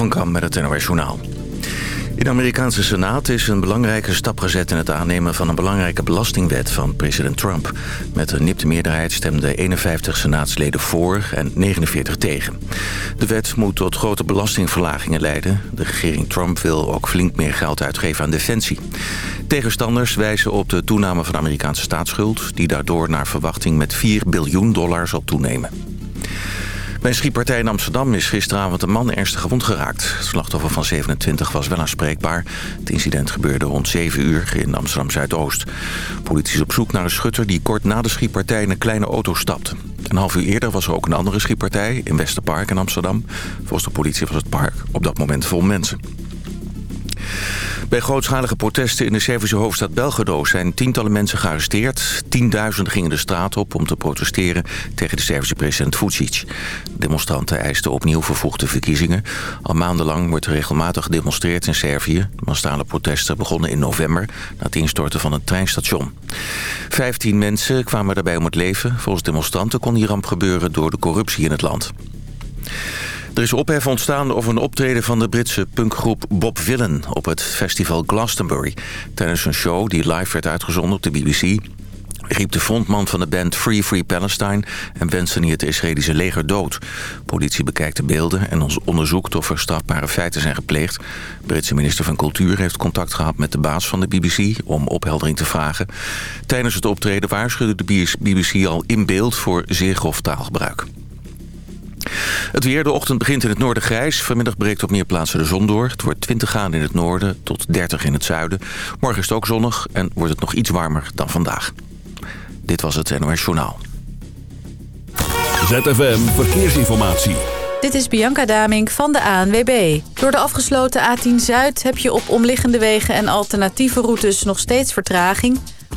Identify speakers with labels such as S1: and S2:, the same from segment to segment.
S1: van Kam met het NOS Journaal. In de Amerikaanse Senaat is een belangrijke stap gezet... in het aannemen van een belangrijke belastingwet van president Trump. Met een nipte meerderheid stemden 51 senaatsleden voor en 49 tegen. De wet moet tot grote belastingverlagingen leiden. De regering Trump wil ook flink meer geld uitgeven aan defensie. Tegenstanders wijzen op de toename van de Amerikaanse staatsschuld... die daardoor naar verwachting met 4 biljoen dollar zal toenemen. Bij een schietpartij in Amsterdam is gisteravond een man ernstig gewond geraakt. Het slachtoffer van 27 was wel aanspreekbaar. Het incident gebeurde rond 7 uur in Amsterdam-Zuidoost. Politie is op zoek naar een schutter die kort na de schietpartij in een kleine auto stapte. Een half uur eerder was er ook een andere schietpartij in Westerpark in Amsterdam. Volgens de politie was het park op dat moment vol mensen. Bij grootschalige protesten in de Servische hoofdstad Belgrado zijn tientallen mensen gearresteerd. Tienduizenden gingen de straat op om te protesteren tegen de Servische president Vucic. Demonstranten eisten opnieuw vervoegde verkiezingen. Al maandenlang wordt er regelmatig gedemonstreerd in Servië. Massale protesten begonnen in november na het instorten van een treinstation. Vijftien mensen kwamen daarbij om het leven. Volgens demonstranten kon die ramp gebeuren door de corruptie in het land. Er is ophef ontstaan over een optreden van de Britse punkgroep Bob Villen op het festival Glastonbury. Tijdens een show die live werd uitgezonden op de BBC riep de frontman van de band Free Free Palestine... en wenste hij het Israëlische leger dood. Politie bekijkt de beelden en onderzoekt of er strafbare feiten zijn gepleegd. De Britse minister van Cultuur heeft contact gehad met de baas van de BBC... om opheldering te vragen. Tijdens het optreden waarschuwde de BBC al in beeld voor zeer grof taalgebruik. Het weer, de ochtend begint in het noorden grijs. Vanmiddag breekt op meer plaatsen de zon door. Het wordt 20 graden in het noorden tot 30 in het zuiden. Morgen is het ook zonnig en wordt het nog iets warmer dan vandaag. Dit was het NOS Journaal.
S2: ZFM Verkeersinformatie.
S3: Dit is Bianca Damink van de ANWB. Door de afgesloten A10 Zuid heb je op omliggende wegen en alternatieve routes nog steeds vertraging.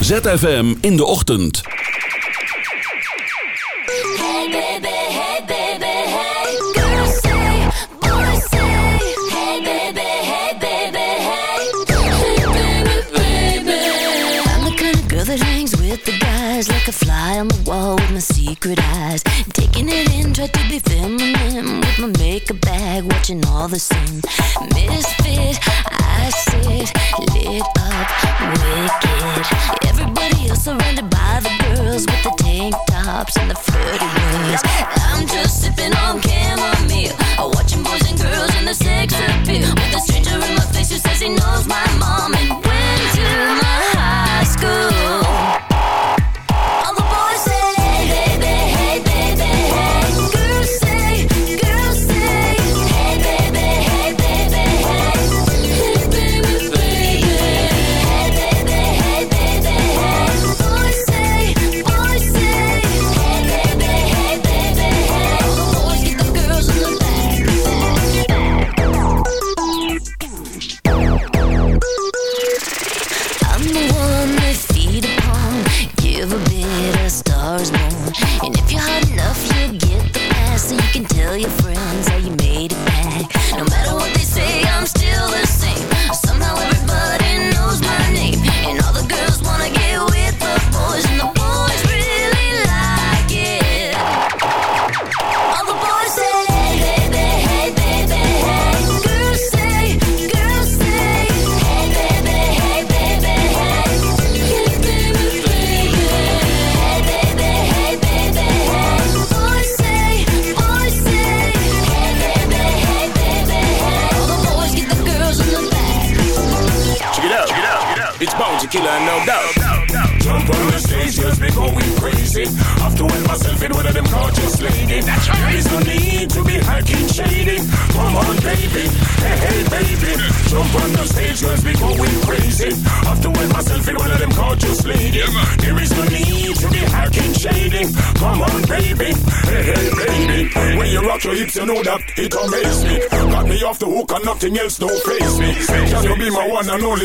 S2: ZFM in de ochtend.
S4: Guys Like a fly on the wall with my secret eyes. Taking it in, try to be feminine With my makeup bag, watching all the same Misfit, I sit, lit up, wicked. Everybody else surrounded by the girls With the tank tops and the flirty ways. I'm just sipping on chamomile Watching boys and girls in the sex appeal. With a stranger in my face who says he knows my mom And went to my high school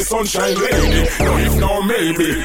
S5: sunshine lady? No, if no, maybe.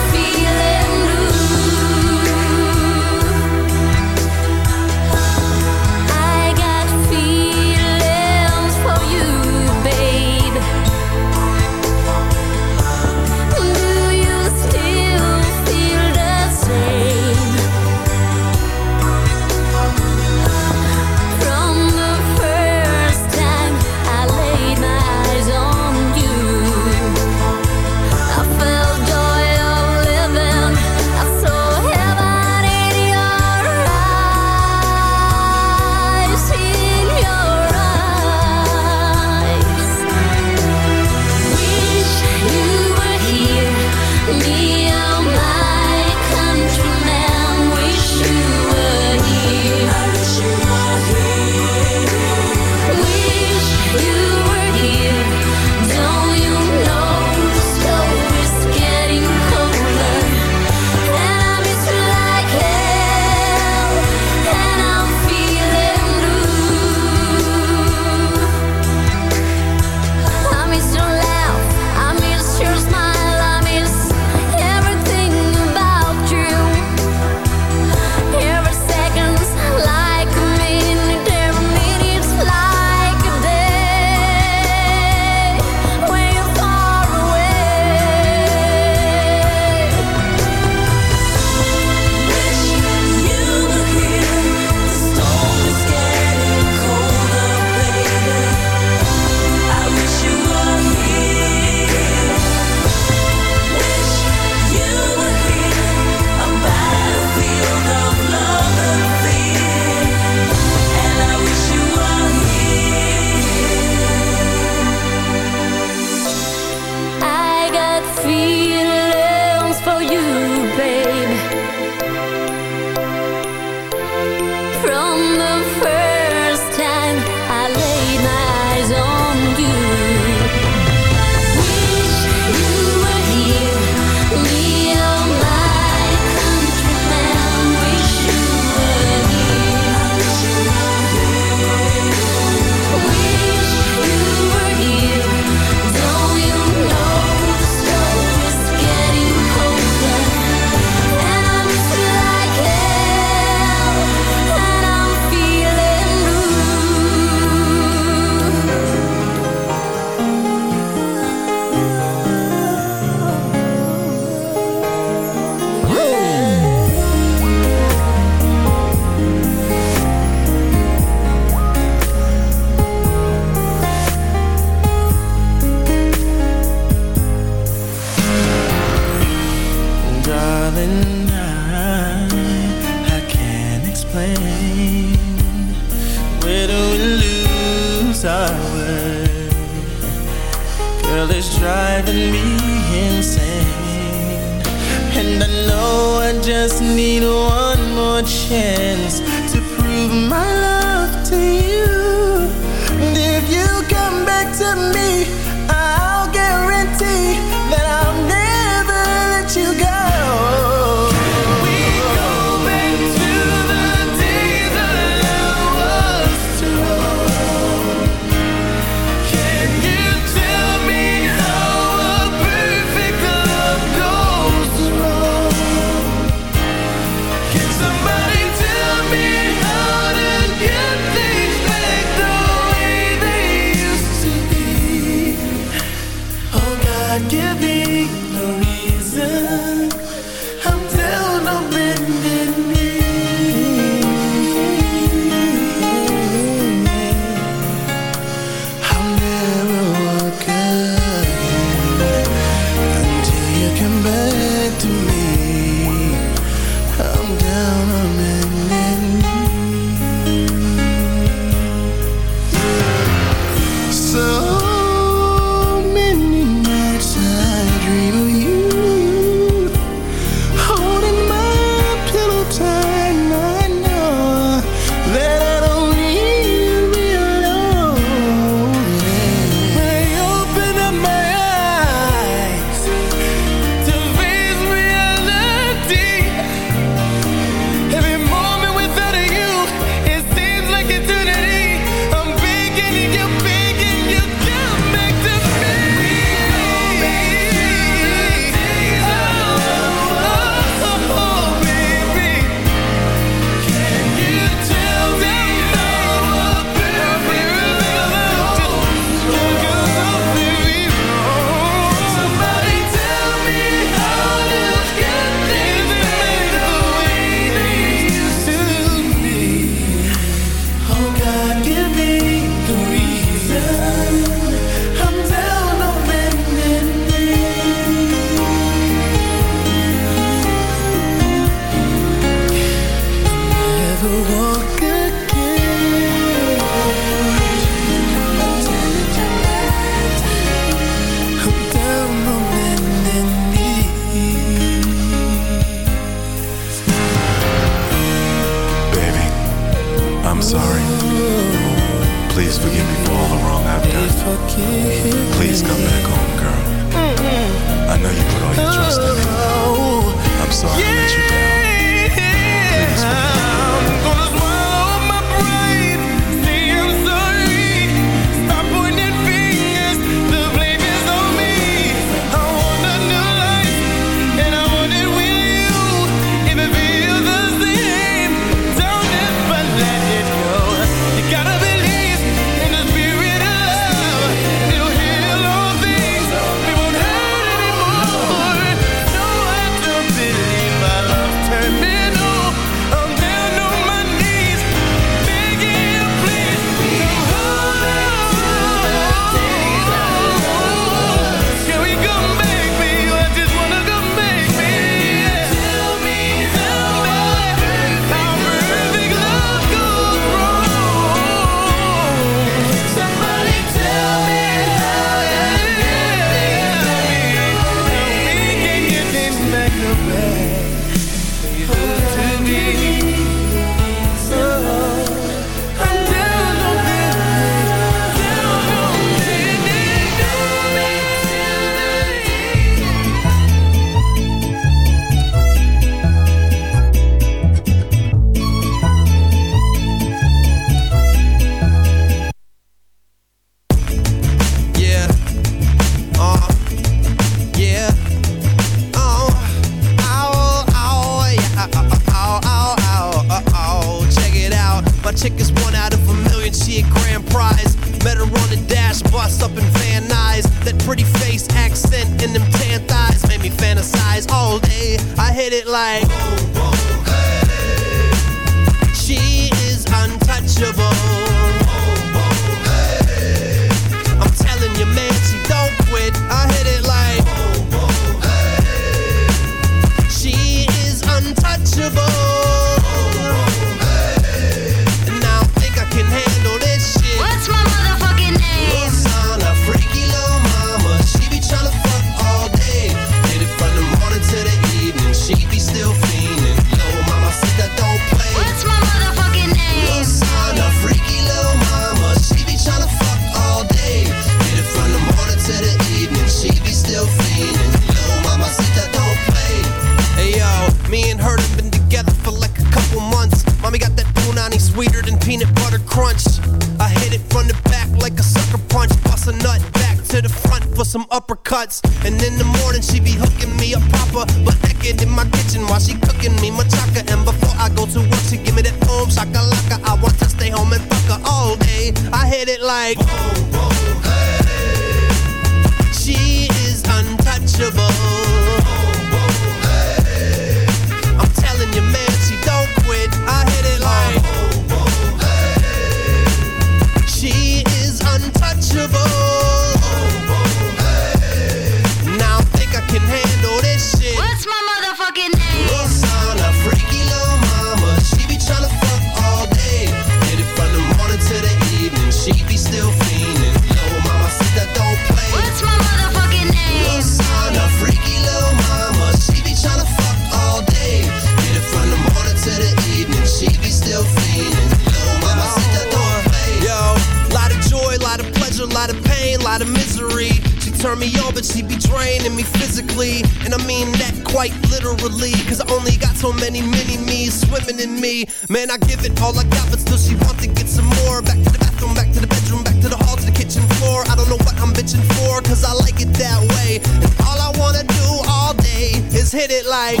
S6: Cause I only got so many mini-me's swimming in me. Man, I give it all I got, but still she wants to get some more. Back to the bathroom, back to the bedroom, back to the hall, to the kitchen floor. I don't know what I'm bitching for, cause I like it that way. And all I wanna do all day is hit it like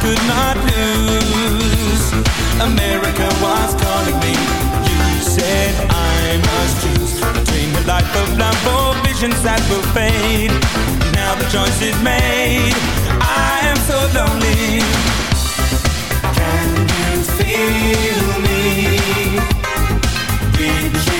S7: could not lose. America was calling me. You said I must choose between a life of love or visions that will fade. Now the choice is made. I am so lonely. Can you feel me? Did you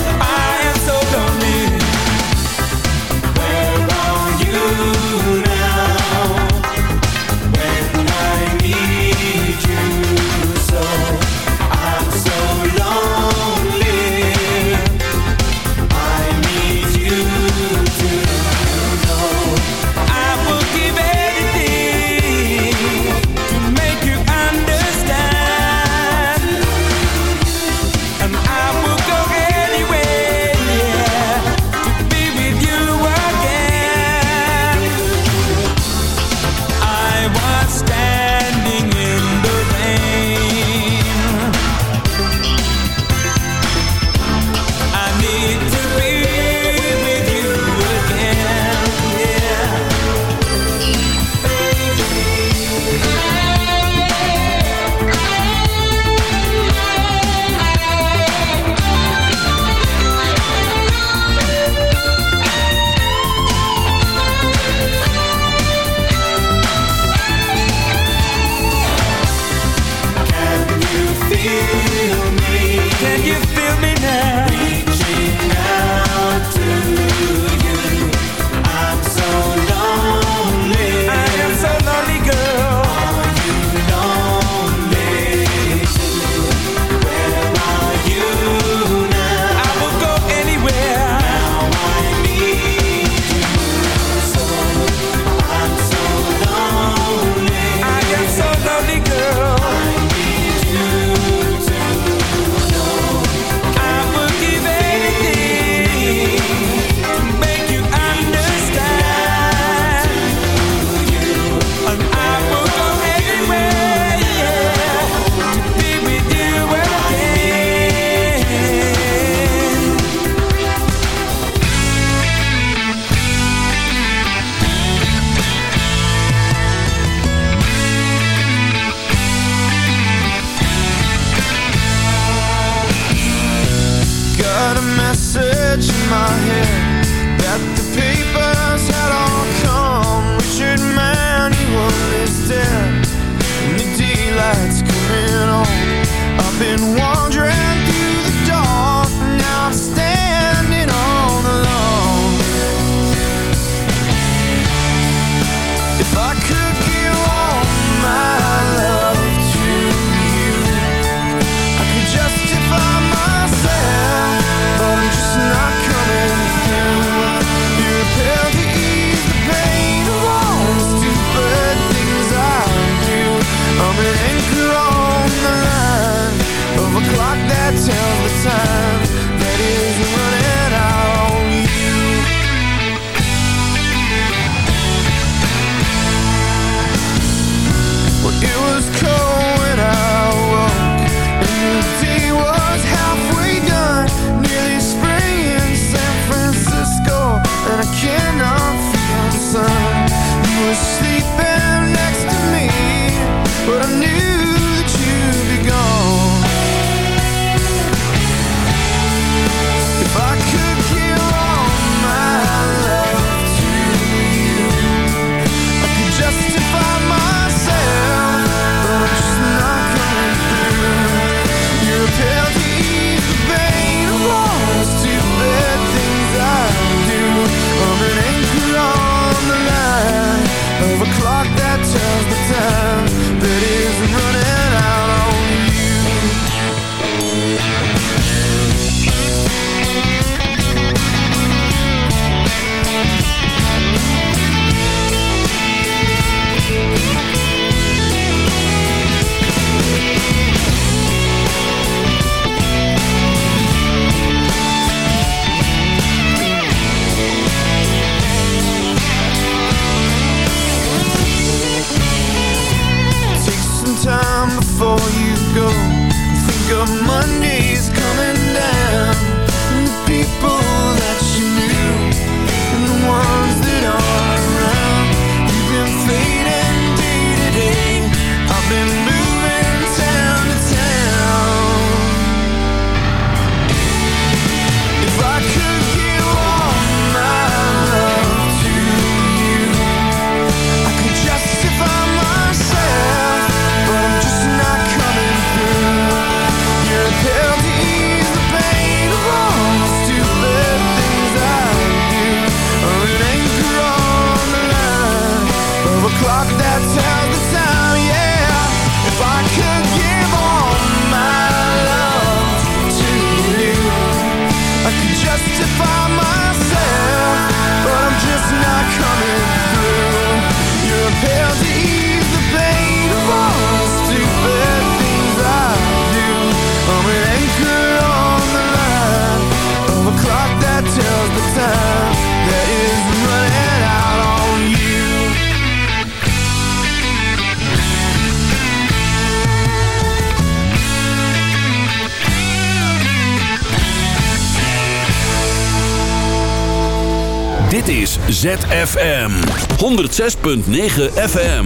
S8: ZFM 106.9 FM.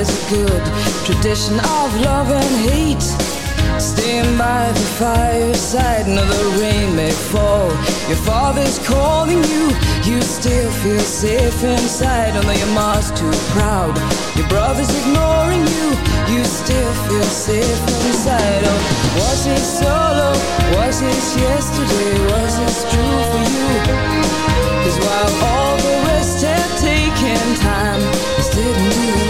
S9: There's a good tradition of love and hate. Staying by the fireside, no, the rain may fall. Your father's calling you, you still feel safe inside. Although your mom's too proud, your brother's ignoring you, you still feel safe inside. Oh, was it solo? Was it yesterday? Was this true for you? Cause while all the rest had taken time, this didn't do